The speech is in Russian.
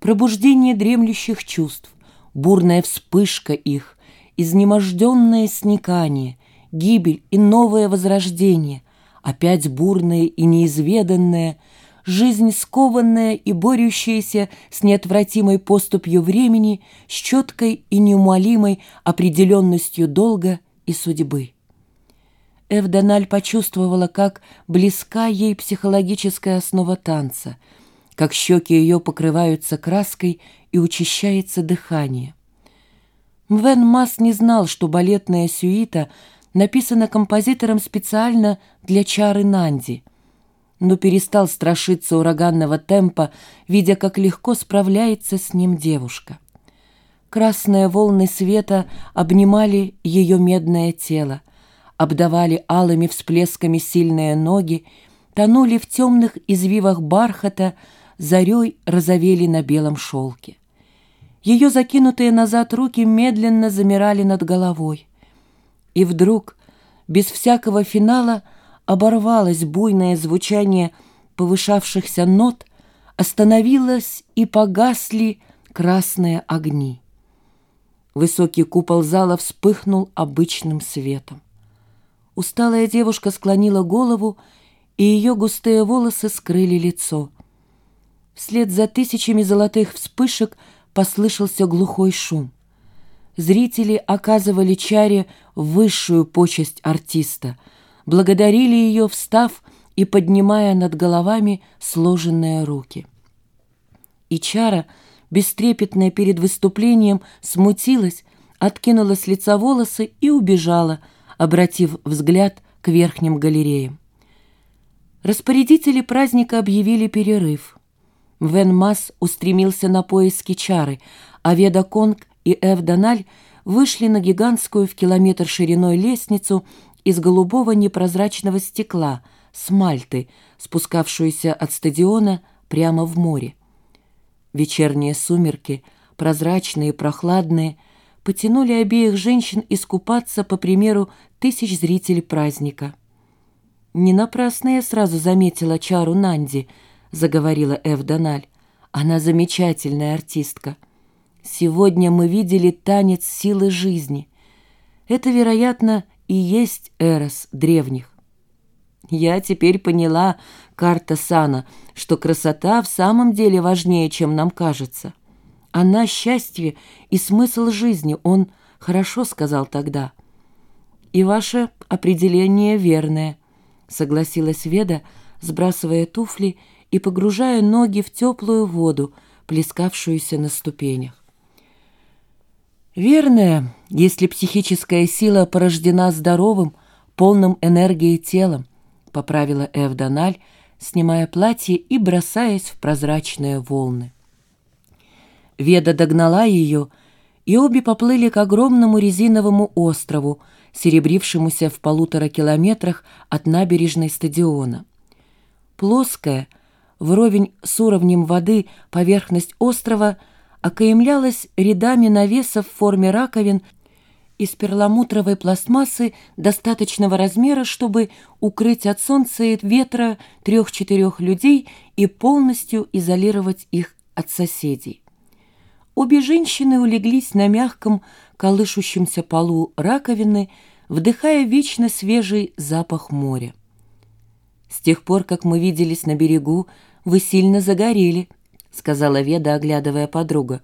Пробуждение дремлющих чувств, бурная вспышка их, изнеможденное сникание, гибель и новое возрождение, опять бурное и неизведанное, жизнь скованная и борющаяся с неотвратимой поступью времени, с четкой и неумолимой определенностью долга и судьбы. Эвдональ почувствовала, как близка ей психологическая основа танца, как щеки ее покрываются краской и учащается дыхание. Мвен Мас не знал, что балетная сюита написана композитором специально для чары Нанди, но перестал страшиться ураганного темпа, видя, как легко справляется с ним девушка. Красные волны света обнимали ее медное тело, обдавали алыми всплесками сильные ноги, тонули в темных извивах бархата, зарей розовели на белом шелке. Ее закинутые назад руки медленно замирали над головой. И вдруг, без всякого финала, оборвалось буйное звучание повышавшихся нот, остановилось и погасли красные огни. Высокий купол зала вспыхнул обычным светом. Усталая девушка склонила голову, и ее густые волосы скрыли лицо. Вслед за тысячами золотых вспышек послышался глухой шум. Зрители оказывали Чаре высшую почесть артиста, благодарили ее, встав и поднимая над головами сложенные руки. И Чара, бестрепетная перед выступлением, смутилась, откинула с лица волосы и убежала, обратив взгляд к верхним галереям. Распорядители праздника объявили перерыв. Вен Мас устремился на поиски чары, а Веда Конг и Эв Дональ вышли на гигантскую в километр шириной лестницу из голубого непрозрачного стекла, с Мальты, спускавшуюся от стадиона прямо в море. Вечерние сумерки, прозрачные и прохладные, потянули обеих женщин искупаться по примеру тысяч зрителей праздника. Не напрасно я сразу заметила чару Нанди —— заговорила Эв Дональ. «Она замечательная артистка. Сегодня мы видели танец силы жизни. Это, вероятно, и есть Эрос древних. Я теперь поняла, карта Сана, что красота в самом деле важнее, чем нам кажется. Она — счастье и смысл жизни, он хорошо сказал тогда. И ваше определение верное, — согласилась Веда, сбрасывая туфли и погружая ноги в теплую воду, плескавшуюся на ступенях. Верное, если психическая сила порождена здоровым, полным энергии телом, поправила Эвдональ, снимая платье и бросаясь в прозрачные волны. Веда догнала ее, и обе поплыли к огромному резиновому острову, серебрившемуся в полутора километрах от набережной стадиона. Плоская, вровень с уровнем воды поверхность острова окаемлялась рядами навесов в форме раковин из перламутровой пластмассы достаточного размера, чтобы укрыть от солнца и ветра трех-четырех людей и полностью изолировать их от соседей. Обе женщины улеглись на мягком, колышущемся полу раковины, вдыхая вечно свежий запах моря. С тех пор, как мы виделись на берегу, вы сильно загорели», — сказала Веда, оглядывая подруга.